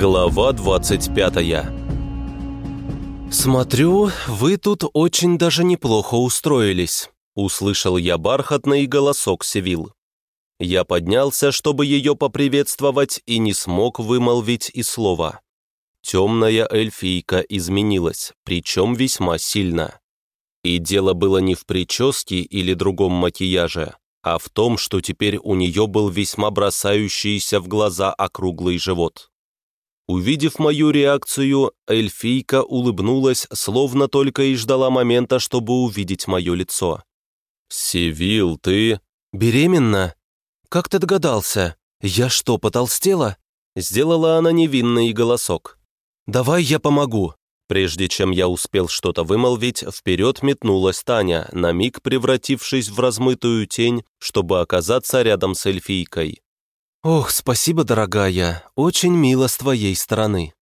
Глава 25 «Смотрю, вы тут очень даже неплохо устроились», — услышал я бархатный голосок Севил. Я поднялся, чтобы ее поприветствовать, и не смог вымолвить и слова. Темная эльфийка изменилась, причем весьма сильно. И дело было не в прическе или другом макияже, а в том, что теперь у нее был весьма бросающийся в глаза округлый живот. Увидев мою реакцию, эльфийка улыбнулась, словно только и ждала момента, чтобы увидеть мое лицо. «Сивил, ты...» «Беременна? Как ты догадался? Я что, потолстела?» Сделала она невинный голосок. «Давай я помогу». Прежде чем я успел что-то вымолвить, вперед метнулась Таня, на миг превратившись в размытую тень, чтобы оказаться рядом с эльфийкой. «Ох, спасибо, дорогая, очень мило с твоей стороны».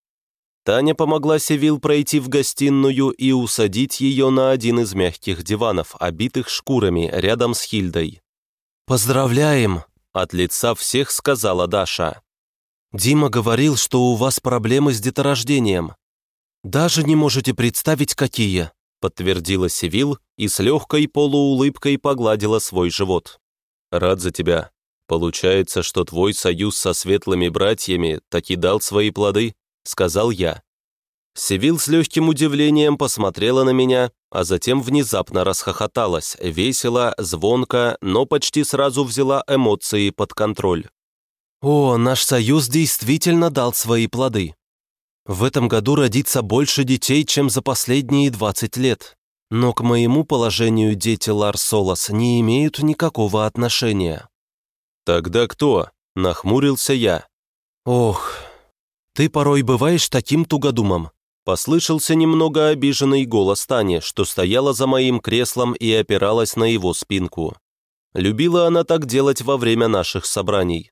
Таня помогла Севил пройти в гостиную и усадить ее на один из мягких диванов, обитых шкурами, рядом с Хильдой. «Поздравляем!» — от лица всех сказала Даша. «Дима говорил, что у вас проблемы с деторождением. Даже не можете представить, какие!» — подтвердила Севил и с легкой полуулыбкой погладила свой живот. «Рад за тебя», «Получается, что твой союз со светлыми братьями таки дал свои плоды?» — сказал я. Севил с легким удивлением посмотрела на меня, а затем внезапно расхохоталась, весело, звонко, но почти сразу взяла эмоции под контроль. «О, наш союз действительно дал свои плоды. В этом году родится больше детей, чем за последние 20 лет. Но к моему положению дети Ларсолос не имеют никакого отношения. «Тогда кто?» — нахмурился я. «Ох, ты порой бываешь таким тугодумом», — послышался немного обиженный голос Тани, что стояла за моим креслом и опиралась на его спинку. Любила она так делать во время наших собраний.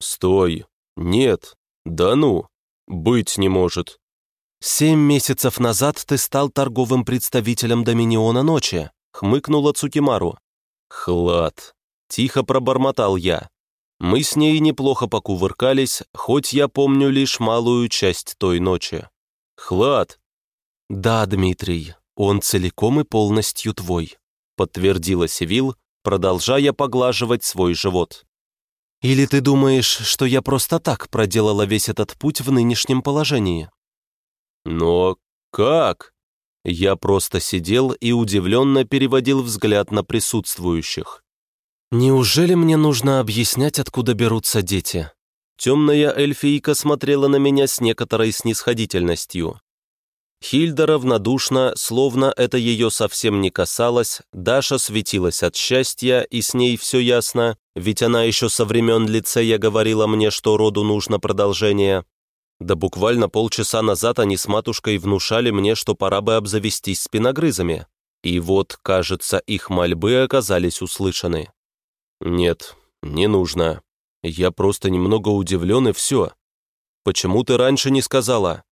«Стой! Нет! Да ну! Быть не может!» «Семь месяцев назад ты стал торговым представителем Доминиона Ночи», — хмыкнула Цукимару. «Хлад! Тихо пробормотал я. Мы с ней неплохо покувыркались, хоть я помню лишь малую часть той ночи. «Хлад!» «Да, Дмитрий, он целиком и полностью твой», подтвердила Севил, продолжая поглаживать свой живот. «Или ты думаешь, что я просто так проделала весь этот путь в нынешнем положении?» «Но как?» Я просто сидел и удивленно переводил взгляд на присутствующих. «Неужели мне нужно объяснять, откуда берутся дети?» Темная эльфийка смотрела на меня с некоторой снисходительностью. Хильда равнодушно, словно это ее совсем не касалось, Даша светилась от счастья, и с ней все ясно, ведь она еще со времен лицея говорила мне, что роду нужно продолжение. Да буквально полчаса назад они с матушкой внушали мне, что пора бы обзавестись спиногрызами. И вот, кажется, их мольбы оказались услышаны. «Нет, не нужно. Я просто немного удивлен, и все. Почему ты раньше не сказала?»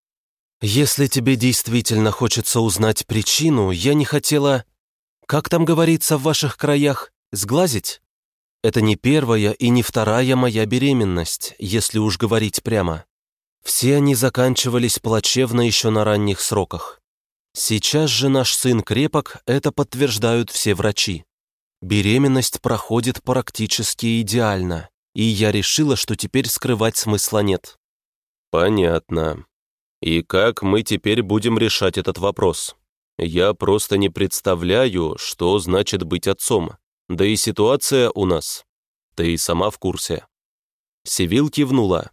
«Если тебе действительно хочется узнать причину, я не хотела... Как там говорится в ваших краях? Сглазить? Это не первая и не вторая моя беременность, если уж говорить прямо. Все они заканчивались плачевно еще на ранних сроках. Сейчас же наш сын крепок, это подтверждают все врачи. Беременность проходит практически идеально, и я решила, что теперь скрывать смысла нет. Понятно. И как мы теперь будем решать этот вопрос? Я просто не представляю, что значит быть отцом. Да и ситуация у нас. Ты и сама в курсе. Севил кивнула.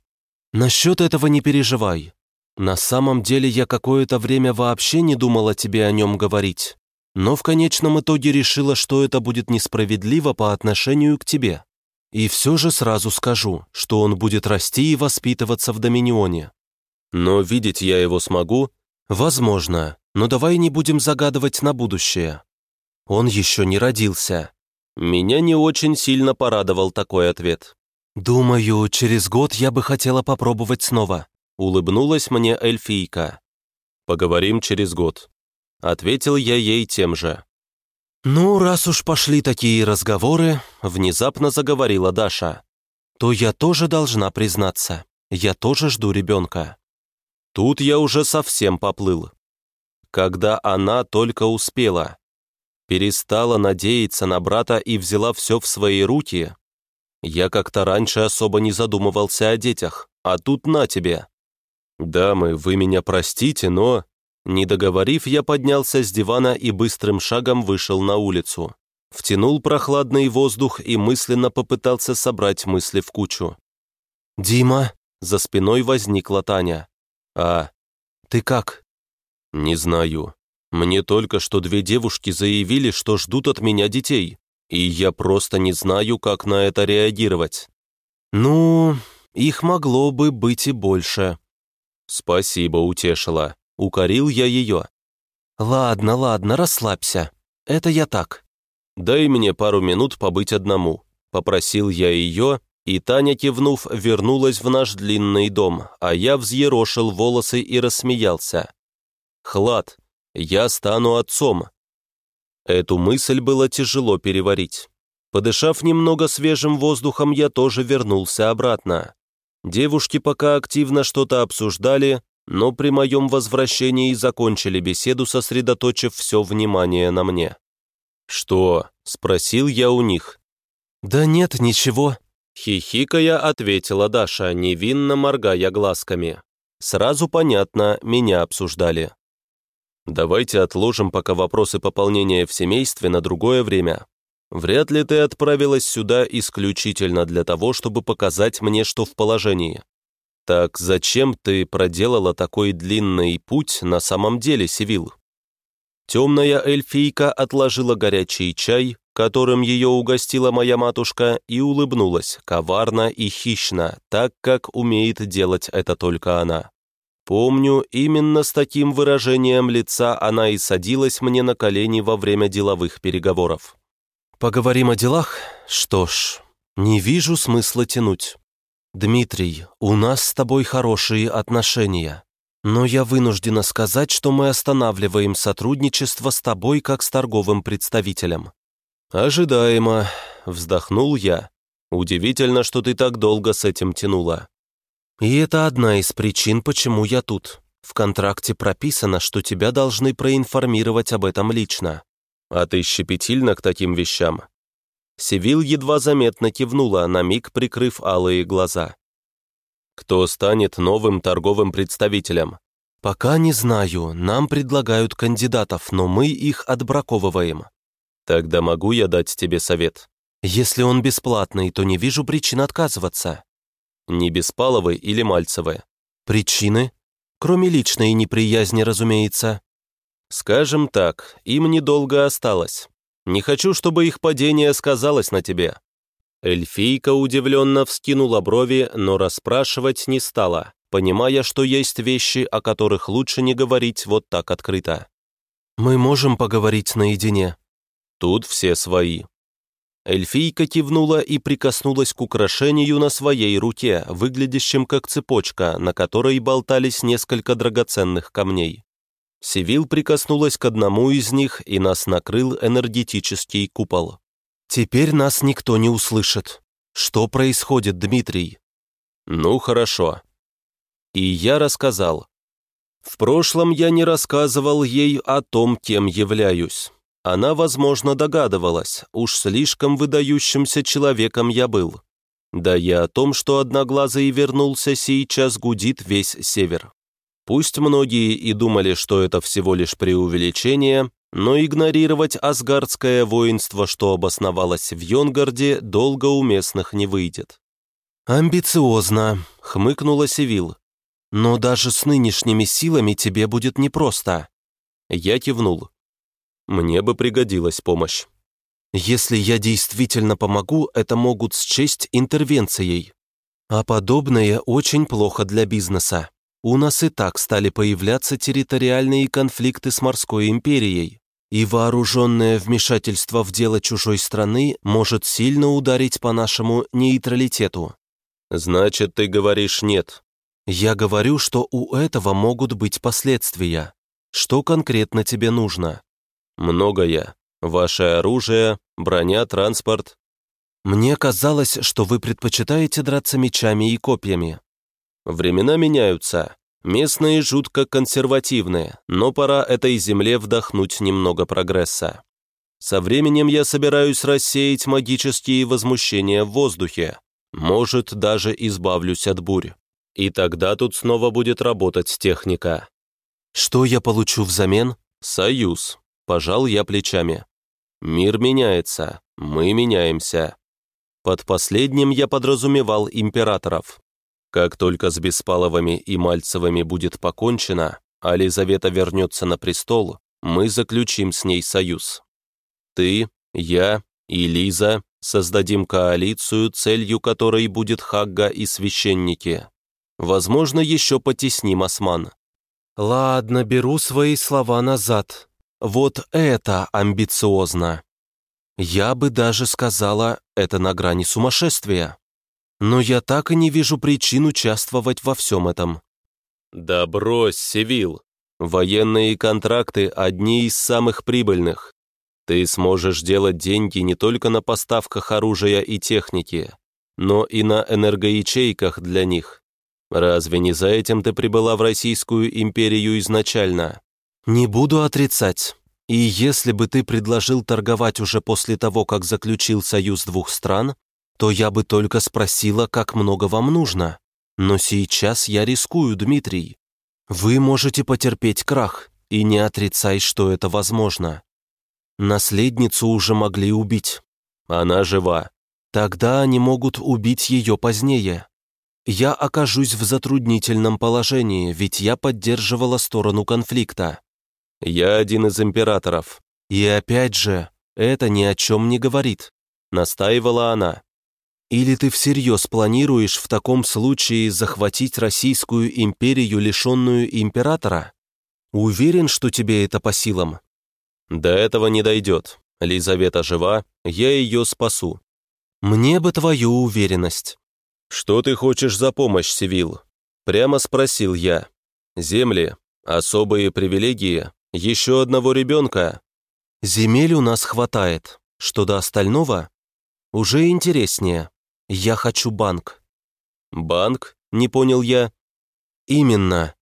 «Насчет этого не переживай. На самом деле я какое-то время вообще не думала тебе о нем говорить но в конечном итоге решила, что это будет несправедливо по отношению к тебе. И все же сразу скажу, что он будет расти и воспитываться в Доминионе. Но видеть я его смогу? Возможно, но давай не будем загадывать на будущее. Он еще не родился. Меня не очень сильно порадовал такой ответ. «Думаю, через год я бы хотела попробовать снова», улыбнулась мне эльфийка. «Поговорим через год. Ответил я ей тем же. «Ну, раз уж пошли такие разговоры», — внезапно заговорила Даша, «то я тоже должна признаться, я тоже жду ребенка». Тут я уже совсем поплыл. Когда она только успела, перестала надеяться на брата и взяла все в свои руки, я как-то раньше особо не задумывался о детях, а тут на тебе. Дамы, вы меня простите, но... Не договорив, я поднялся с дивана и быстрым шагом вышел на улицу. Втянул прохладный воздух и мысленно попытался собрать мысли в кучу. «Дима!» — за спиной возникла Таня. «А, ты как?» «Не знаю. Мне только что две девушки заявили, что ждут от меня детей, и я просто не знаю, как на это реагировать». «Ну, их могло бы быть и больше». «Спасибо, утешила. Укорил я ее. «Ладно, ладно, расслабься. Это я так». «Дай мне пару минут побыть одному», — попросил я ее, и Таня, кивнув, вернулась в наш длинный дом, а я взъерошил волосы и рассмеялся. «Хлад, я стану отцом». Эту мысль было тяжело переварить. Подышав немного свежим воздухом, я тоже вернулся обратно. Девушки пока активно что-то обсуждали, но при моем возвращении закончили беседу, сосредоточив все внимание на мне. «Что?» — спросил я у них. «Да нет, ничего», — хихикая ответила Даша, невинно моргая глазками. Сразу понятно, меня обсуждали. «Давайте отложим пока вопросы пополнения в семействе на другое время. Вряд ли ты отправилась сюда исключительно для того, чтобы показать мне, что в положении. Так зачем ты проделала такой длинный путь на самом деле, Сивил? Темная эльфийка отложила горячий чай, которым ее угостила моя матушка, и улыбнулась, коварно и хищно, так, как умеет делать это только она. Помню, именно с таким выражением лица она и садилась мне на колени во время деловых переговоров. «Поговорим о делах? Что ж, не вижу смысла тянуть. «Дмитрий, у нас с тобой хорошие отношения, но я вынуждена сказать, что мы останавливаем сотрудничество с тобой как с торговым представителем». «Ожидаемо», — вздохнул я. «Удивительно, что ты так долго с этим тянула». «И это одна из причин, почему я тут. В контракте прописано, что тебя должны проинформировать об этом лично». «А ты щепетильна к таким вещам?» Севил едва заметно кивнула, на миг прикрыв алые глаза. «Кто станет новым торговым представителем?» «Пока не знаю. Нам предлагают кандидатов, но мы их отбраковываем». «Тогда могу я дать тебе совет?» «Если он бесплатный, то не вижу причин отказываться». «Не Беспаловы или Мальцевы?» «Причины?» «Кроме личной неприязни, разумеется». «Скажем так, им недолго осталось. Не хочу, чтобы их падение сказалось на тебе». Эльфийка удивленно вскинула брови, но расспрашивать не стала, понимая, что есть вещи, о которых лучше не говорить вот так открыто. «Мы можем поговорить наедине?» «Тут все свои». Эльфийка кивнула и прикоснулась к украшению на своей руке, выглядящем как цепочка, на которой болтались несколько драгоценных камней. Сивил прикоснулась к одному из них, и нас накрыл энергетический купол. «Теперь нас никто не услышит. Что происходит, Дмитрий?» «Ну, хорошо». И я рассказал. В прошлом я не рассказывал ей о том, кем являюсь. Она, возможно, догадывалась, уж слишком выдающимся человеком я был. Да и о том, что Одноглазый вернулся, сейчас гудит весь север. Пусть многие и думали, что это всего лишь преувеличение, но игнорировать асгардское воинство, что обосновалось в Йонгарде, долго у местных не выйдет. «Амбициозно», — хмыкнула Севил. «Но даже с нынешними силами тебе будет непросто». Я кивнул. «Мне бы пригодилась помощь». «Если я действительно помогу, это могут счесть интервенцией. А подобное очень плохо для бизнеса. У нас и так стали появляться территориальные конфликты с морской империей, и вооруженное вмешательство в дело чужой страны может сильно ударить по нашему нейтралитету. Значит, ты говоришь «нет». Я говорю, что у этого могут быть последствия. Что конкретно тебе нужно? Многое. Ваше оружие, броня, транспорт. Мне казалось, что вы предпочитаете драться мечами и копьями. Времена меняются. Местные жутко консервативные, но пора этой земле вдохнуть немного прогресса. Со временем я собираюсь рассеять магические возмущения в воздухе. Может, даже избавлюсь от бурь. И тогда тут снова будет работать техника. Что я получу взамен? Союз. Пожал я плечами. Мир меняется, мы меняемся. Под последним я подразумевал императоров. Как только с Беспаловыми и Мальцевыми будет покончено, а Лизавета вернется на престол, мы заключим с ней союз. Ты, я и Лиза создадим коалицию, целью которой будет Хагга и священники. Возможно, еще потесним осман. Ладно, беру свои слова назад. Вот это амбициозно. Я бы даже сказала, это на грани сумасшествия. Но я так и не вижу причин участвовать во всем этом. Да брось, Севил. Военные контракты – одни из самых прибыльных. Ты сможешь делать деньги не только на поставках оружия и техники, но и на энергоячейках для них. Разве не за этим ты прибыла в Российскую империю изначально? Не буду отрицать. И если бы ты предложил торговать уже после того, как заключил союз двух стран, то я бы только спросила, как много вам нужно. Но сейчас я рискую, Дмитрий. Вы можете потерпеть крах, и не отрицай, что это возможно. Наследницу уже могли убить. Она жива. Тогда они могут убить ее позднее. Я окажусь в затруднительном положении, ведь я поддерживала сторону конфликта. «Я один из императоров. И опять же, это ни о чем не говорит», — настаивала она. «Или ты всерьез планируешь в таком случае захватить Российскую империю, лишенную императора? Уверен, что тебе это по силам?» «До этого не дойдет. Лизавета жива, я ее спасу». «Мне бы твою уверенность». «Что ты хочешь за помощь, Сивил?» Прямо спросил я. «Земли, особые привилегии, еще одного ребенка. Земель у нас хватает. Что до остального? Уже интереснее. Я хочу банк. Банк? Не понял я. Именно.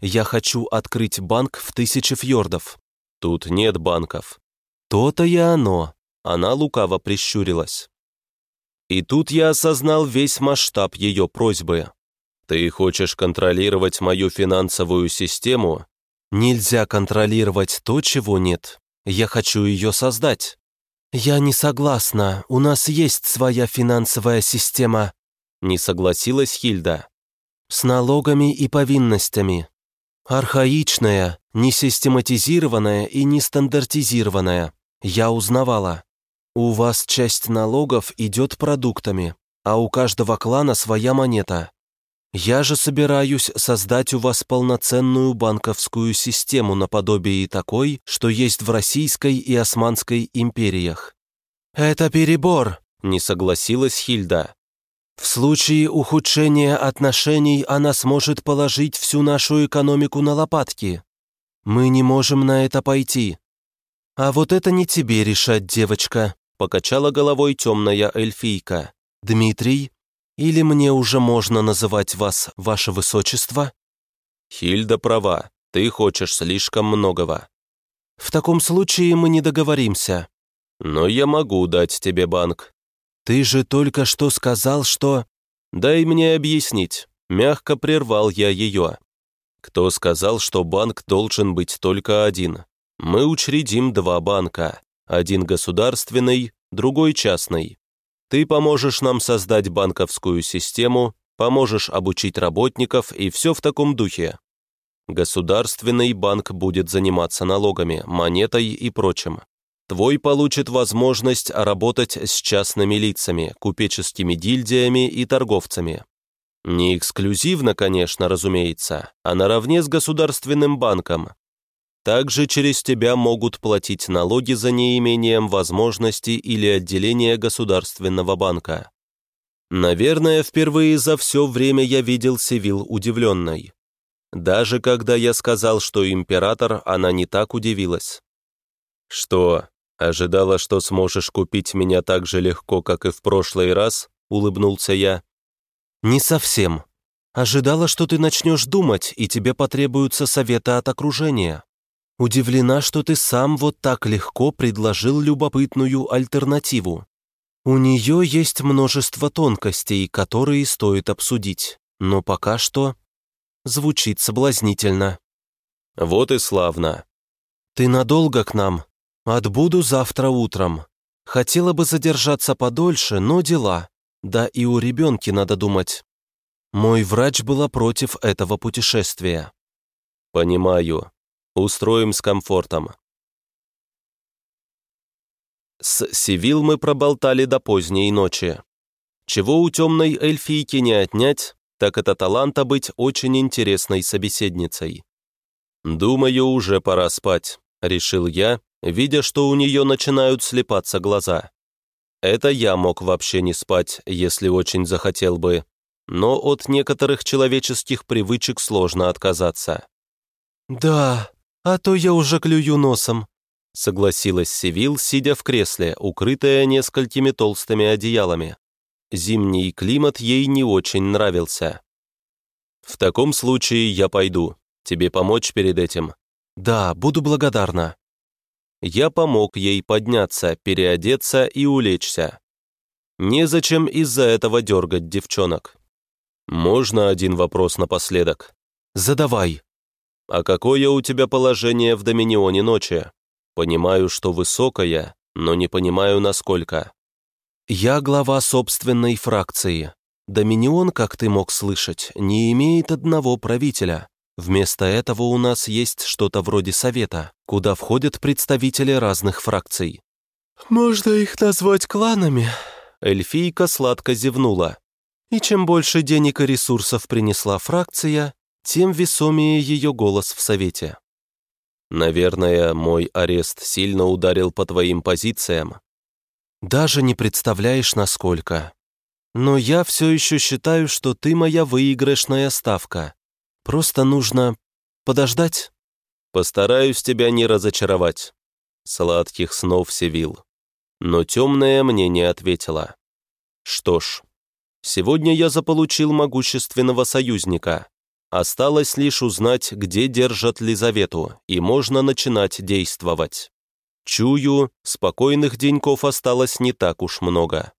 Я хочу открыть банк в тысячи фьордов. Тут нет банков. То-то и оно. Она лукаво прищурилась. И тут я осознал весь масштаб ее просьбы. «Ты хочешь контролировать мою финансовую систему Нельзя контролировать то, чего нет. Я хочу ее создать. Я не согласна, у нас есть своя финансовая система. Не согласилась Хильда. С налогами и повинностями. Архаичная, несистематизированная и нестандартизированная. Я узнавала. У вас часть налогов идет продуктами, а у каждого клана своя монета. Я же собираюсь создать у вас полноценную банковскую систему наподобие такой, что есть в Российской и Османской империях». «Это перебор», — не согласилась Хильда. «В случае ухудшения отношений она сможет положить всю нашу экономику на лопатки. Мы не можем на это пойти». «А вот это не тебе решать, девочка», — покачала головой темная эльфийка. «Дмитрий, или мне уже можно называть вас ваше высочество?» «Хильда права, ты хочешь слишком многого». «В таком случае мы не договоримся». «Но я могу дать тебе банк». «Ты же только что сказал, что...» «Дай мне объяснить». Мягко прервал я ее. «Кто сказал, что банк должен быть только один? Мы учредим два банка. Один государственный, другой частный. Ты поможешь нам создать банковскую систему, поможешь обучить работников и все в таком духе. Государственный банк будет заниматься налогами, монетой и прочим. Твой получит возможность работать с частными лицами, купеческими гильдиями и торговцами. Не эксклюзивно, конечно, разумеется, а наравне с государственным банком, также через тебя могут платить налоги за неимением возможности или отделения Государственного банка. Наверное, впервые за все время я видел Севил удивленной. Даже когда я сказал, что император, она не так удивилась. «Что, ожидала, что сможешь купить меня так же легко, как и в прошлый раз?» — улыбнулся я. «Не совсем. Ожидала, что ты начнешь думать, и тебе потребуются советы от окружения. Удивлена, что ты сам вот так легко предложил любопытную альтернативу. У нее есть множество тонкостей, которые стоит обсудить, но пока что звучит соблазнительно. Вот и славно. Ты надолго к нам? Отбуду завтра утром. Хотела бы задержаться подольше, но дела. Да и у ребенки надо думать. Мой врач была против этого путешествия. Понимаю. Устроим с комфортом. С Сивил мы проболтали до поздней ночи. Чего у темной эльфийки не отнять, так это таланта быть очень интересной собеседницей. «Думаю, уже пора спать», — решил я, видя, что у нее начинают слепаться глаза. Это я мог вообще не спать, если очень захотел бы, но от некоторых человеческих привычек сложно отказаться. «Да, а то я уже клюю носом», — согласилась Сивил, сидя в кресле, укрытая несколькими толстыми одеялами. Зимний климат ей не очень нравился. «В таком случае я пойду. Тебе помочь перед этим?» «Да, буду благодарна». Я помог ей подняться, переодеться и улечься. Незачем из-за этого дергать девчонок. «Можно один вопрос напоследок?» «Задавай», «А какое у тебя положение в Доминионе ночи? Понимаю, что высокое, но не понимаю, насколько». «Я глава собственной фракции. Доминион, как ты мог слышать, не имеет одного правителя. Вместо этого у нас есть что-то вроде совета, куда входят представители разных фракций». «Можно их назвать кланами?» Эльфийка сладко зевнула. «И чем больше денег и ресурсов принесла фракция, тем весомее ее голос в Совете. «Наверное, мой арест сильно ударил по твоим позициям». «Даже не представляешь, насколько. Но я все еще считаю, что ты моя выигрышная ставка. Просто нужно подождать». «Постараюсь тебя не разочаровать». Сладких снов Севил. Но темная мне не ответила. Что ж, сегодня я заполучил могущественного союзника, Осталось лишь узнать, где держат Лизавету, и можно начинать действовать. Чую, спокойных деньков осталось не так уж много.